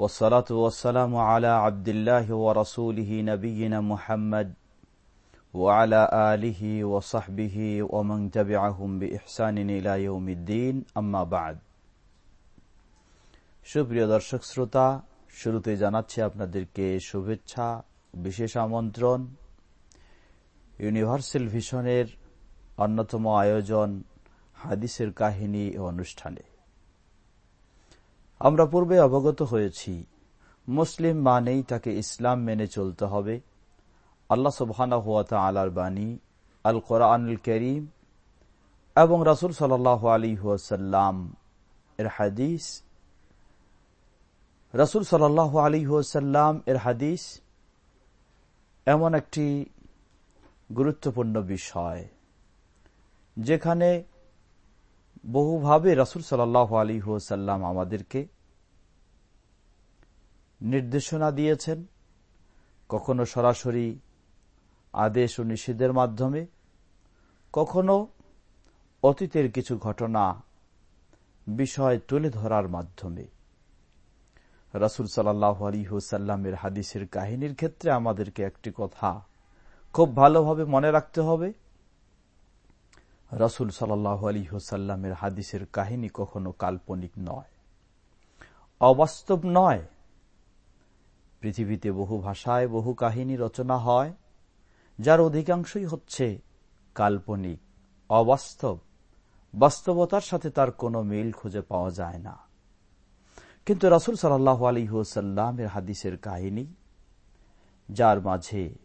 والصلاة والسلام على عبد الله ورسوله نبينا محمد وعلى آله وصحبه ومن تبعهم بإحسان إلى يوم الدين أما بعد সুপ্রিয় দর্শক শ্রোতা শুরুতে জানাচ্ছি আপনাদেরকে শুভেচ্ছা বিশেষ আমন্ত্রণ ইউনিভার্সাল ভিশনের অন্যতম আয়োজন হাদিসের কাহিনী ও অনুষ্ঠানে আমরা পূর্বে অবগত হয়েছি, মুসলিম মানেই তাকে ইসলাম মেনে চলতে হবে। আল্লাহ সুবহানা হুয়া আলার বাণী আল কোরআনুল করিম এবং রাসুল সাল আলী হুয়াসাল্লাম এর হাদিস। রাসুল সাল আলী হুয়াসাল্লাম এর হাদিস এমন একটি গুরুত্বপূর্ণ বিষয়, যেখানে বহুভাবে রাসুল সাল্লাহ আলী হুসাল্লাম আমাদেরকে নির্দেশনা দিয়েছেন। কখনো সরাসরি আদেশ ও নিষেধের মাধ্যমে, কখনো অতীতের কিছু ঘটনা, বিষয় তুলে ধরার মাধ্যমে। রাসুল সাল্লাহ আলী হুসাল্লামের হাদিসের কাহিনীর ক্ষেত্রে আমাদেরকে একটি কথা খুব ভালোভাবে মনে রাখতে হবে। রসুল সাল্লাহ আলী হোসাল্লামের হাদিসের কাহিনী কখনো কাল্পনিক নয়, অবাস্তব নয়। পৃথিবীতে বহু ভাষায় বহু কাহিনী রচনা হয়, যার অধিকাংশই হচ্ছে কাল্পনিক, অবাস্তব। বাস্তবতার সাথে তার কোনো মিল খুঁজে পাওয়া যায় না। কিন্তু রসুল সাল্লাহ আলী হুসাল্লামের হাদিসের কাহিনী, যার মাঝে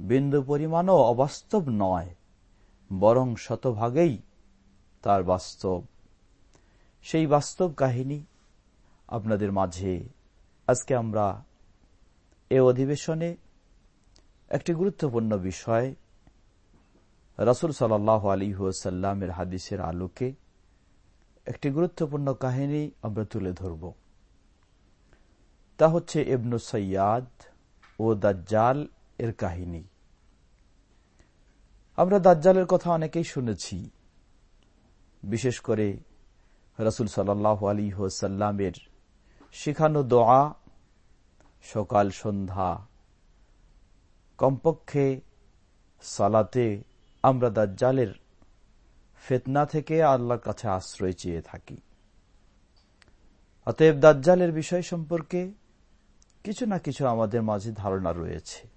বিন্দু পরিমাণও অবাস্তব নয়, বরং শতভাগেই তার বাস্তব। সেই বাস্তব কাহিনী আপনাদের মাঝে আজকে আমরা এ অধিবেশনে একটি গুরুত্বপূর্ণ বিষয় রাসুল সাল্লাহ আলী হুসাল্লামের হাদিসের আলোকে একটি গুরুত্বপূর্ণ কাহিনী আমরা তুলে ধরব। তা হচ্ছে এবনু সৈয়াদ ও দাজ্জাল এর কাহিনী। আমরা দাজ্জালের কথা অনেকেই শুনেছি, বিশেষ করে রসুল সাল্লাহ আলী হোসাল্লামের শিখানো দোয়া সকাল সন্ধ্যা। কমপক্ষে সালাতে আমরা দাজ্জালের ফেতনা থেকে আল্লাহর কাছে আশ্রয় চেয়ে থাকি। অতএব দাজ্জালের বিষয় সম্পর্কে কিছু না কিছু আমাদের মাঝে ধারণা রয়েছে।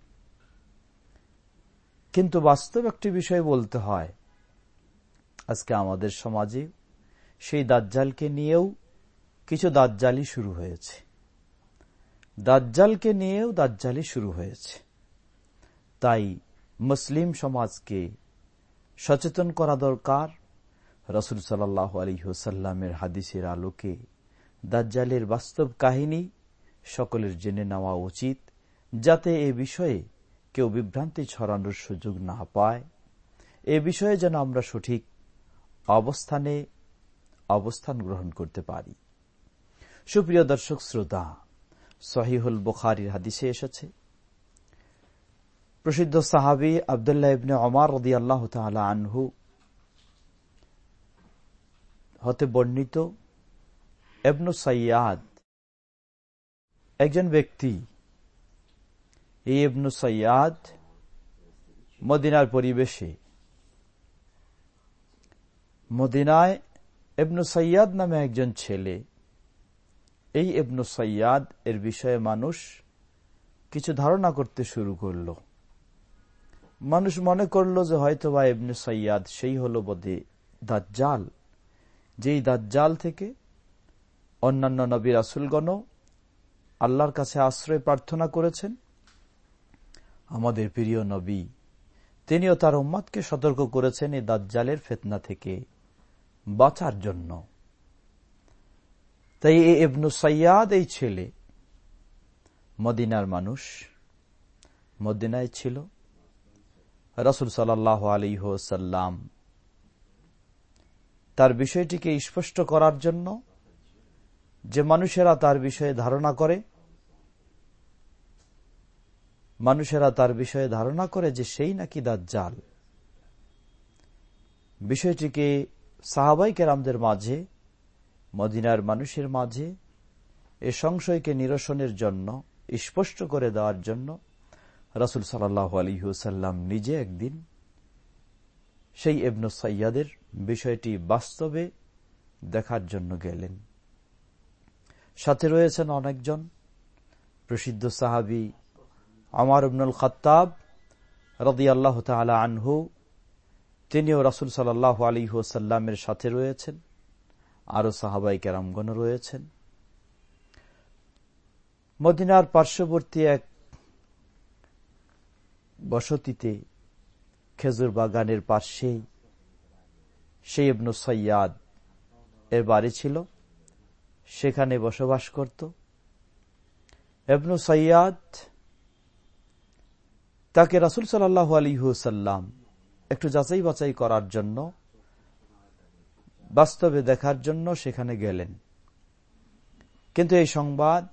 কিন্তু বাস্তব একটি বিষয় বলতে হয়, আজকে আমাদের সমাজে সেই দাজ্জালকে নিয়েও কিছু দাজ্জালি শুরু হয়েছে। দাজ্জালকে নিয়েও দাজ্জালি শুরু হয়েছে। তাই মুসলিম সমাজকে সচেতন করা দরকার। রসুল সাল্লাহ আলী হোসাল্লামের হাদিসের আলোকে দাজ্জালের বাস্তব কাহিনী সকলের জেনে নেওয়া উচিত, যাতে এ বিষয়ে কেউ বিভ্রান্তি ছড়ানোর সুযোগ না পায়। এ বিষয়ে যেন আমরা সঠিক অবস্থানে অবস্থান গ্রহণ করতে পারি। সুপ্রিয় দর্শক, শ্রোতা সহিহুল বুখারির হাদিসে এসেছে। প্রসিদ্ধ সাহাবি আবদুল্লাহ ইবনে অমার রদি আল্লাহ আনহু হতে বর্ণিত এবনু সৈয়াদ একজন ব্যক্তি এই ইবনু সৈয়াদ মদিনার পরিবেশে মদিনায় এবনু সৈয়াদ নামে একজন ছেলে এই এবনু সৈয়াদ এর বিষয়ে মানুষ কিছু ধারণা করতে শুরু করল। মানুষ মনে করল যে হয়তো বা এবনে সৈয়াদ সেই হল বোধে দাজ্জাল, যেই দাজ্জাল থেকে অন্যান্য নবী রাসুলগণ আল্লাহর কাছে আশ্রয় প্রার্থনা করেছেন। আমাদের প্রিয় নবী, তিনিও তার উম্মাদকে সতর্ক করেছেন এই দাজ্জালের ফেতনা থেকে বাঁচার জন্য। তাই এ ইবনু সৈয়াদ এই ছেলে মদিনার মানুষ মদিনায় ছিল। রসুল সাল্লাহ আলী সাল্লাম তার বিষয়টিকে স্পষ্ট করার জন্য যে মানুষেরা তার বিষয়ে ধারণা করে, মানুষেরা তার বিষয়ে ধারণা করে যে সেই নাকি জাল বিষয়টিকে সাহাবাই কেরামদের মাঝে মদিনার মানুষের মাঝে এ সংশয়কে নিরসনের জন্য, স্পষ্ট করে দেওয়ার জন্য রাসুল সাল্লাহ আলহিহসাল্লাম নিজে একদিন সেই এবন সৈয়াদের বিষয়টি বাস্তবে দেখার জন্য গেলেন। সাথে রয়েছেন অনেকজন প্রসিদ্ধ সাহাবি আমার ইবনুল খত্তাব রদি আল্লাহ তালা আনহু, তিনিও রাসুল সাল্লাহ আলী হুসাল্লামের সাথে রয়েছেন। আরও সাহাবাই কেরামগণ রয়েছেন। মদিনার পার্শ্ববর্তী এক বসতিতে খেজুর বাগানের পাশেই সেই ইবনু সৈয়াদ এর বাড়ি ছিল। সেখানে বসবাস করত। এবনু সৈয়াদ তাকে রাসুল সাল্লাহ আলিহাসাল্লাম একটু যাচাই বাছাই করার জন্য বাস্তবে দেখার জন্য সেখানে গেলেন। কিন্তু এই সংবাদ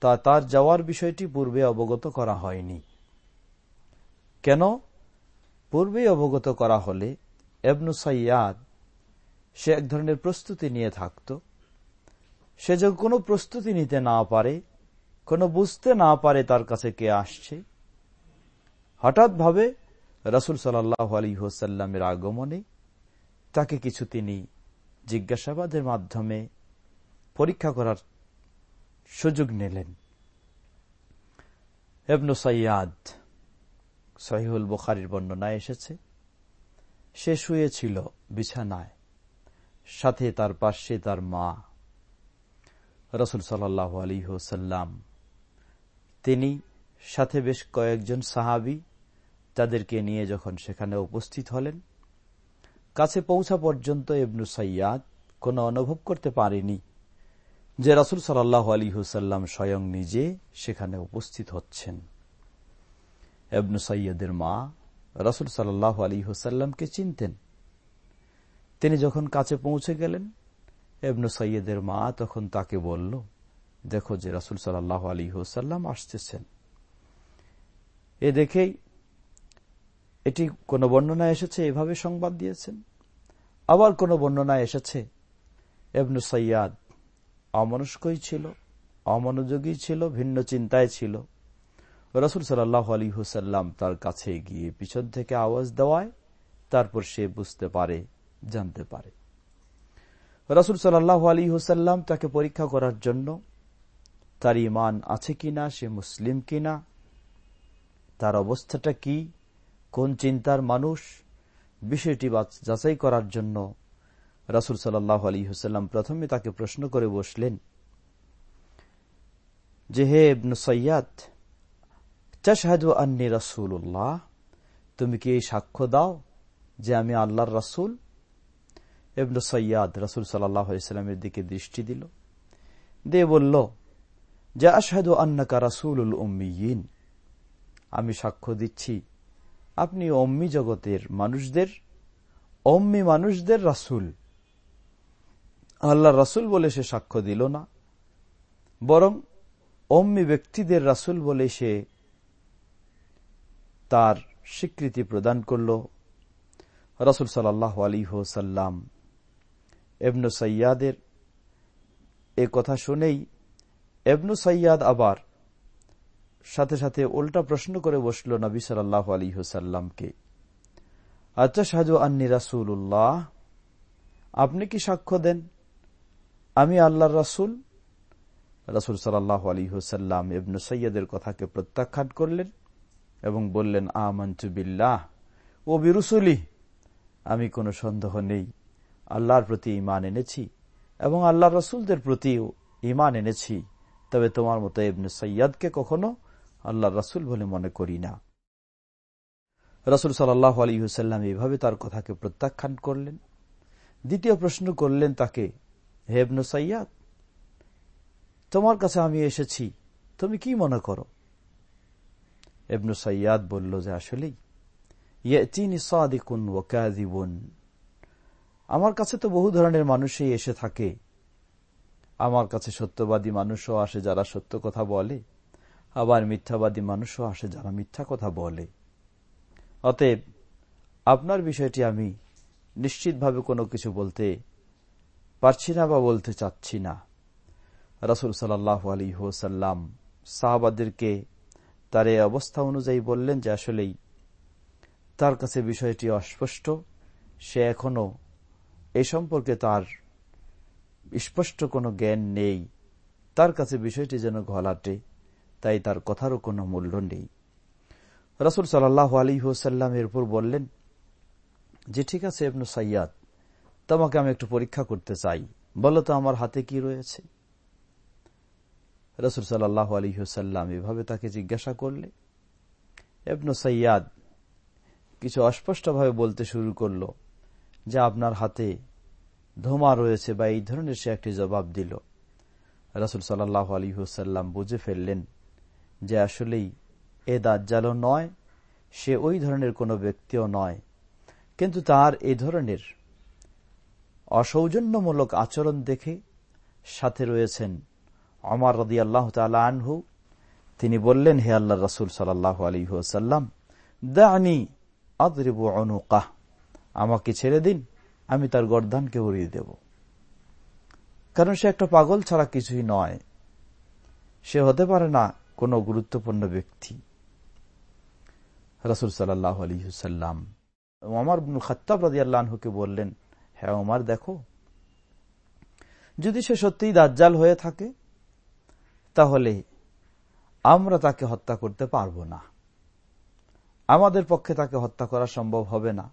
তা তার যাওয়ার বিষয়টি পূর্বে অবগত করা হয়নি। কেন? পূর্বে অবগত করা হলে এবনু সাইয়াদ সে এক ধরনের প্রস্তুতি নিয়ে থাকত। সে যে কোনো প্রস্তুতি নিতে না পারে, কোনো বুঝতে না পারে তার কাছে কে আসছে, হঠাৎ ভাবে রসুল সাল্লাহ আলী হোসাল্লামের আগমনে তাকে কিছু তিনি জিজ্ঞাসাবাদের মাধ্যমে পরীক্ষা করার সুযোগ নিলেন। এবনু সৈয়াদ সহিহুল বুখারির বর্ণনায় এসেছে, সে শুয়েছিল বিছানায়, সাথে তার পাশে তার মা। রসুল সাল্লাহ আলী হোসাল্লাম তিনি সাথে বেশ কয়েকজন সাহাবি, তাদেরকে নিয়ে যখন সেখানে উপস্থিত হলেন কাছে পৌঁছা পর্যন্ত এবনু সাইয়াদ কোন অনুভব করতে পারেনি, যে রাসুল সাল্লাহ আলী হুসাল্লাম স্বয়ং নিজে সেখানে উপস্থিত হচ্ছেন। এবনু সৈয়দের মা রসুল সাল্লাহ আলী হুসাল্লামকে চিনতেন। তিনি যখন কাছে পৌঁছে গেলেন এবনু সৈয়দের মা তখন তাকে বলল, দেখো যে রসুল সাল্লাহ আলী হুসাল্লাম আসতেছেন। এ দেখেই এটি কোন বর্ণনায় এসেছে, এভাবে সংবাদ দিয়েছেন। আবার কোন বর্ণনায় এসেছে এবনু সৈয়াদ অমনস্কই ছিল, অমনোযোগী ছিল, ভিন্ন চিন্তায় ছিল। রসুল সাল্লাহ আলী হুসাল্লাম তার কাছে গিয়ে পিছন থেকে আওয়াজ দেওয়ায়, তারপর সে বুঝতে পারে, জানতে পারে। রসুল সাল্লাহ আলী হুসাল্লাম তাকে পরীক্ষা করার জন্য, তার ইমান আছে কিনা, সে মুসলিম কিনা, তার অবস্থাটা কি কোন চিন্তার মানুষ বিষয়টি যাচাই করার জন্য রাসুল সাল্লাহ আলী হুসাল্লাম প্রথমে তাকে প্রশ্ন করে বসলেন, যে হে সৈয়াদ চাষাদু আন্নি রাসুল্লাহ তুমি কি এই সাক্ষ্য দাও যে আমি আল্লাহর রাসুল? এবন সৈয়াদ রাসুল সাল্লামের দিকে দৃষ্টি দিল, দিয়ে বলল, যে আশাদু আন্নাকা রাসুল উম্মিয়ীন, আমি সাক্ষ্য দিচ্ছি আপনি অম্মি জগতের মানুষদের, অম্মি মানুষদের রাসুল। আল্লাহ রাসুল বলে সে সাক্ষ্য দিল না, বরং অম্মি ব্যক্তিদের রাসুল বলে সে তার স্বীকৃতি প্রদান করল। রসুল সাল্লাহ আলী হোসাল্লাম এবনু সৈয়াদের এ কথা শুনেই এবনু সৈয়াদ আবার সাথে সাথে উল্টা প্রশ্ন করে বসল নবী সাল্লাহ আলী হুসাল্লামকে আচ্ছা সাজু আন্নি রাসুল্লাহ আপনি কি সাক্ষ্য দেন? আমি আল্লাহর রাসুল। রাসুল সাল্লাহ আলী হুসাল্লাম ইবনু সৈয়দের কথাকে প্রত্যাখ্যান করলেন এবং বললেন আমন্তুবিল্লাহ ও বিরুসুলি, আমি কোনো সন্দেহ নেই। আল্লাহর প্রতি ইমান এনেছি এবং আল্লাহ রসুলদের প্রতিও ইমান এনেছি। তবে তোমার মতো ইবনু সৈয়দকে কখনো আল্লাহ রাসুল বলে মনে করি না। রসুল সাল্লাহ আলী হুসাল্লাম এইভাবে তার কথাকে প্রত্যাখ্যান করলেন। দ্বিতীয় প্রশ্ন করলেন তাকে হেবনু সৈয়াদ তোমার কাছে আমি এসেছি, তুমি কি মনে করো? এবনু সৈয়াদ বলল যে, আসলেই, ইয়েতিনি সাদিকুন ও কাজিবুন আমার কাছে তো বহু ধরনের মানুষই এসে থাকে। আমার কাছে সত্যবাদী মানুষও আসে যারা সত্য কথা বলে। আবার মিথ্যাবাদী মানুষও আসে যারা মিথ্যা কথা বলে। অতএব আপনার বিষয়টি আমি নিশ্চিতভাবে কোনো কিছু বলতে পারছি না বা বলতে চাচ্ছি না। রাসুল সাল্লাহ আলী হোসাল্লাম সাহাবাদেরকে তার এই অবস্থা অনুযায়ী বললেন যে আসলেই তার কাছে বিষয়টি অস্পষ্ট। সে এখনও এ সম্পর্কে তার স্পষ্ট কোনো জ্ঞান নেই। তার কাছে বিষয়টি যেন ঘলাটে তাই তার কথারও কোনো মূল্য নেই। রসুল সাল্লাহ আলী হুসাল্লাম এর উপর বললেন, যে ঠিক আছে এবনু সাইয়াদ, তোমাকে আমি একটু পরীক্ষা করতে চাই। বলো তো আমার হাতে কি রয়েছে? রসুল সাল্লাহ আলী হুসাল্লাম এভাবে তাকে জিজ্ঞাসা করলে এবনু সৈয়াদ কিছু অস্পষ্টভাবে বলতে শুরু করল, যে আপনার হাতে ধোমা রয়েছে বা এই ধরনের সে একটি জবাব দিল। রসুল সাল্লাহ আলী হুসাল্লাম বুঝে ফেললেন যে আসলেই এ দাজ্জালও নয়, সে ওই ধরনের কোনো ব্যক্তিও নয়। কিন্তু তার এই ধরনের অসৌজন্যমূলক আচরণ দেখে সাথে রয়েছেন অমর রদি আল্লাহ আনহু। তিনি বললেন, হে আল্লাহ রসুল অনুকাহ আমাকে ছেড়ে দিন, আমি তার গর্দানকে উড়িয়ে দেব। কারণ সে একটা পাগল ছাড়া কিছুই নয়। সে হতে পারে না কোনো গুরুত্বপূর্ণ ব্যক্তি। রসুল সাল্লাহ আলহিসাল্লাম আমার খাত্তাব রাজি আল্লাহকে বললেন হ্যাঁ ওমার, দেখো, যদি সে সত্যিই দাজ্জাল হয়ে থাকে, তাহলে আমরা তাকে হত্যা করতে পারব না। আমাদের পক্ষে তাকে হত্যা করা সম্ভব হবে না।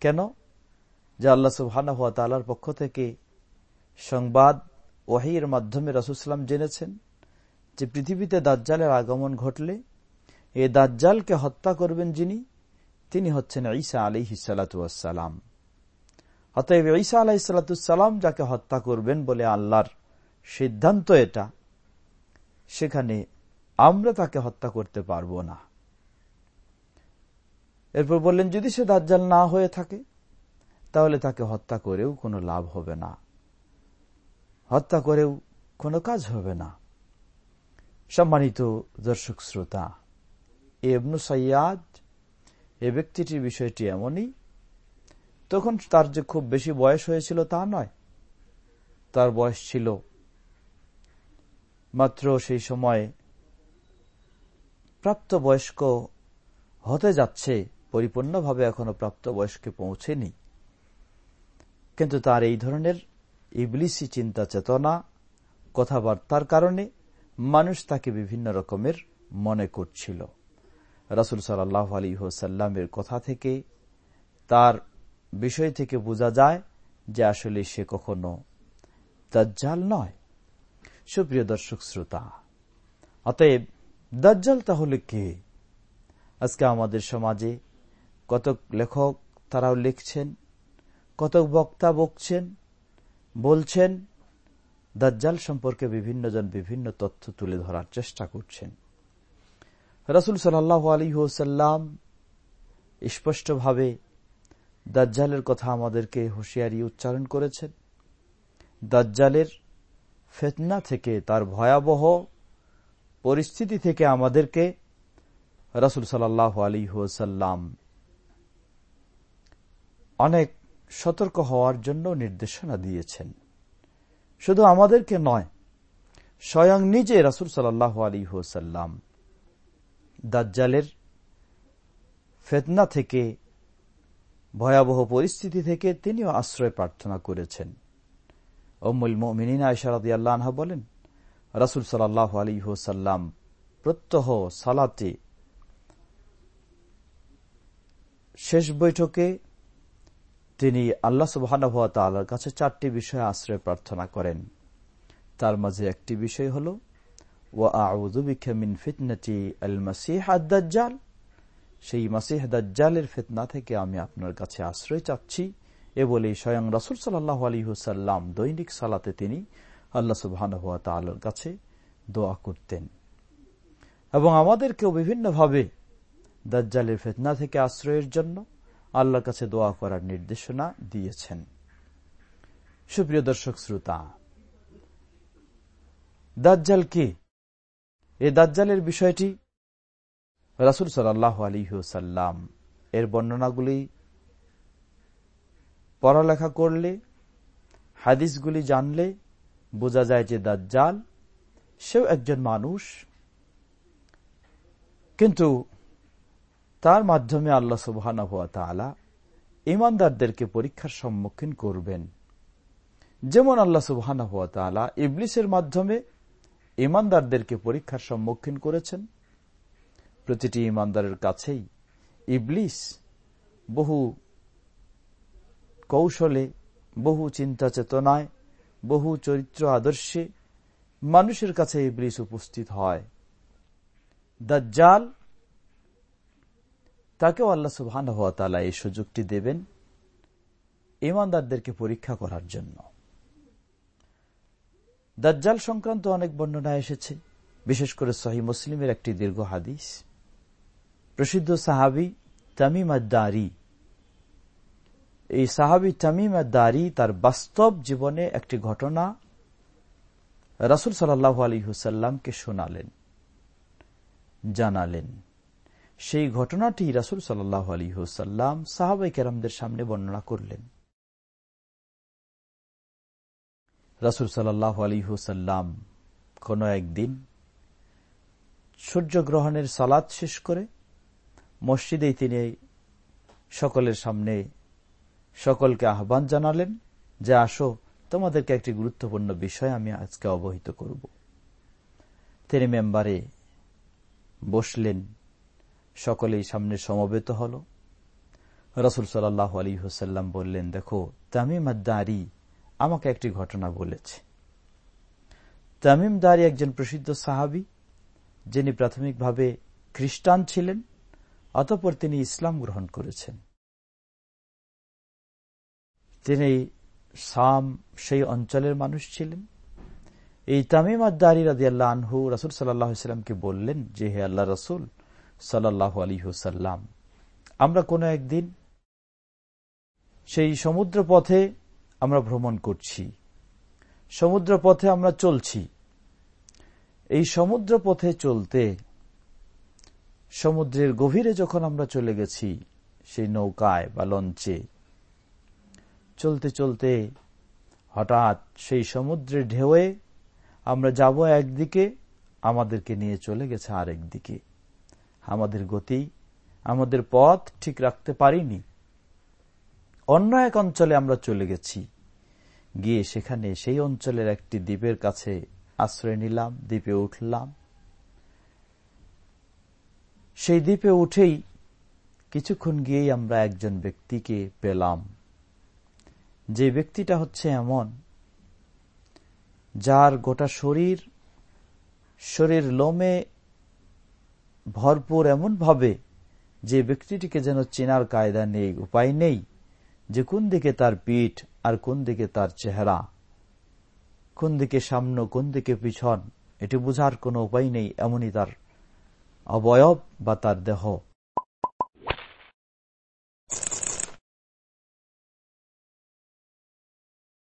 কেন? যে আল্লাহ সুবহানা হাত তালার পক্ষ থেকে সংবাদ, ওয়াহির মাধ্যমে রসুলাম জেনেছেন। যে পৃথিবীতে দাজ্জালের আগমন ঘটলে, এ দাজ্জালকে হত্যা করবেন যিনি, তিনি হচ্ছেন ঈসা আলী হিসালাতাম অতএব ঈসা আলাহ সালাতাম যাকে হত্যা করবেন বলে আল্লাহর সিদ্ধান্ত এটা, সেখানে আমরা তাকে হত্যা করতে পারব না। এরপর বললেন, যদি সে দাজ্জাল না হয়ে থাকে, তাহলে তাকে হত্যা করেও কোনো লাভ হবে না। হত্যা করেও কোনো কাজ হবে না। সম্মানিত দর্শক শ্রোতা এবনু সৈয়াদ এ ব্যক্তিটির বিষয়টি এমনই, তখন তার যে খুব বেশি বয়স হয়েছিল তা নয়। তার বয়স ছিল মাত্র সেই সময় প্রাপ্ত বয়স্ক হতে যাচ্ছে, পরিপূর্ণভাবে এখনও প্রাপ্ত বয়স্কে পৌঁছেনি। কিন্তু তার এই ধরনের ইবলিসি চিন্তা, চেতনা, কথাবার্তার কারণে মানুষ তাকে বিভিন্ন রকমের মনে করছিল। রাসুল সাল্লাহ আলী হোসাল্লামের কথা থেকে, তার বিষয় থেকে বোঝা যায় যে আসলে সে কখনো দাজ্জাল নয়। সুপ্রিয় দর্শক শ্রোতা, অতএব দাজ্জাল তাহলে কে? আজকে আমাদের সমাজে কতক লেখক তারাও লিখছেন, কতক বক্তা বকছেন, বলছেন দাজ্জাল সম্পর্কে বিভিন্ন জন বিভিন্ন তথ্য তুলে ধরার চেষ্টা করছেন। রসুল সাল্লাহ আলী হোসাল্লাম স্পষ্টভাবে দাজ্জালের কথা আমাদেরকে হুঁশিয়ারি উচ্চারণ করেছেন। দাজ্জালের ফেতনা থেকে, তার ভয়াবহ পরিস্থিতি থেকে আমাদেরকে রসুল সাল্লাহ আলী হুসাল্লাম অনেক সতর্ক হওয়ার জন্য নির্দেশনা দিয়েছেন। শুধু আমাদেরকে নয়, স্বয়ং নিজে রসুল সাল্লাহ আলী হুসাল্লাম দাজ্জালের ফেতনা থেকে, ভয়াবহ পরিস্থিতি থেকে তিনিও আশ্রয় প্রার্থনা করেছেন। অমুল মিনা ইশারদ আল্লাহ বলেন, রাসুল সাল্লাহ আলী হোসাল্লাম প্রত্যহ সালাতে শেষ বৈঠকে তিনি আল্লাহ সুবাহর কাছে চারটি বিষয়ে আশ্রয় প্রার্থনা করেন। তার মাঝে একটি বিষয় হল ও আউদুবিন ফিতনটি আল মাসিহ আদাজ্জাল সেই মাসিহ দাজ্জালের ফেতনা থেকে আমি আপনার কাছে আশ্রয় চাচ্ছি। এ বলে স্বয়ং রসুল সাল্লাহ আলী হুসাল্লাম দৈনিক সালাতে তিনি আল্লাহ সুবাহ তালোর কাছে দোয়া করতেন। এবং আমাদেরকেও বিভিন্নভাবে দাজ্জালের ফেতনা থেকে আশ্রয়ের জন্য আল্লাহর কাছে দোয়া করার নির্দেশনা দিয়েছেন। সুপ্রিয় দর্শক, শ্রোতা, দাজ্জাল কি? এই দাজ্জালের বিষয়টি রাসুল সাল্লাহ আলিহাল্লাম এর বর্ণনাগুলি পড়ালেখা করলে, হাদিসগুলি জানলে বোঝা যায় যে দাজ্জাল সেও একজন মানুষ। কিন্তু তার মাধ্যমে আল্লাহ সুবাহ ইমানদারদেরকে পরীক্ষার সম্মুখীন করবেন। যেমন আল্লাহ সুবাহ ইবলিসের মাধ্যমে ইমানদারদেরকে পরীক্ষার সম্মুখীন করেছেন। প্রতিটি ইমানদারের কাছেই ইবলিস বহু কৌশলে, বহু চিন্তা চেতনায়, বহু চরিত্র আদর্শে মানুষের কাছে ইবলিস উপস্থিত হয়। দাজ্জাল তাকেও আল্লাহ সুবহান এই সুযোগটি দেবেন ইমানদারদেরকে পরীক্ষা করার জন্য। দাজ্জাল সংক্রান্ত অনেক বর্ণনা এসেছে, বিশেষ করে সহি মুসলিমের একটি দীর্ঘ হাদিস। প্রসিদ্ধ সাহাবি তামিম আদারি এই সাহাবি তামিম আদারি তার বাস্তব জীবনে একটি ঘটনা রাসুল সাল্লাহ আলী হুসাল্লামকে শোনালেন, জানালেন। সেই ঘটনাটি রাসুল সাল্লাহ আলী হুসাল্লাম সাহাবাই কেরামদের সামনে বর্ণনা করলেন। রাসুল সাল্লাহ আলী হুসাল্লাম কোন একদিন সূর্যগ্রহণের সালাদ শেষ করে মসজিদেই তিনি সকলের সামনে সকলকে আহ্বান জানালেন যে আসো, তোমাদেরকে একটি গুরুত্বপূর্ণ বিষয় আমি আজকে অবহিত করব। তিনি মেম্বারে বসলেন। সকলেই সামনে সমবেত হল। রসুল সাল্লাহ আলী হুসাল্লাম বললেন, দেখো, তামিম আদারি আমাকে একটি ঘটনা বলেছে। তামিম দারি একজন প্রসিদ্ধ সাহাবি, যিনি প্রাথমিকভাবে খ্রিস্টান ছিলেন, অতপর তিনি ইসলাম গ্রহণ করেছেন। তিনি সাম সেই অঞ্চলের মানুষ ছিলেন। এই তামিম আদারি রাজি আল্লাহ আনহু রসুল সাল্লাহামকে বললেন যে, হে আল্লাহ রসুল সাল্লাহ আলী হুসাল্লাম আমরা কোনো একদিন সেই সমুদ্র পথে আমরা ভ্রমণ করছি। সমুদ্র পথে আমরা চলছি। এই সমুদ্র পথে চলতে সমুদ্রের গভীরে যখন আমরা চলে গেছি, সেই নৌকায় বা লঞ্চে, চলতে চলতে হঠাৎ সেই সমুদ্রের ঢেউয়ে আমরা যাব একদিকে, আমাদেরকে নিয়ে চলে গেছে আরেক দিকে। আমাদের গতি, আমাদের পথ ঠিক রাখতে পারিনি। অন্য এক অঞ্চলে আমরা চলে গেছি। গিয়ে সেখানে সেই অঞ্চলের একটি দ্বীপের কাছে আশ্রয় নিলাম, দ্বীপে উঠলাম। সেই দ্বীপে উঠেই কিছুক্ষণ গিয়েই আমরা একজন ব্যক্তিকে পেলাম। যে ব্যক্তিটা হচ্ছে এমন, যার গোটা শরীর শরীর লোমে ভরপুর এমন ভাবে যে ব্যক্তিটিকে যেন চেনার কায়দা নেই, উপায় নেই, যে কোন দিকে তার পিঠ আর কোন দিকে তার চেহারা, কোন দিকে সামনে, কোন দিকে পিছন, এটি বোঝার কোনো উপায় নেই, এমনই তার অবয়ব বা তার দেহ।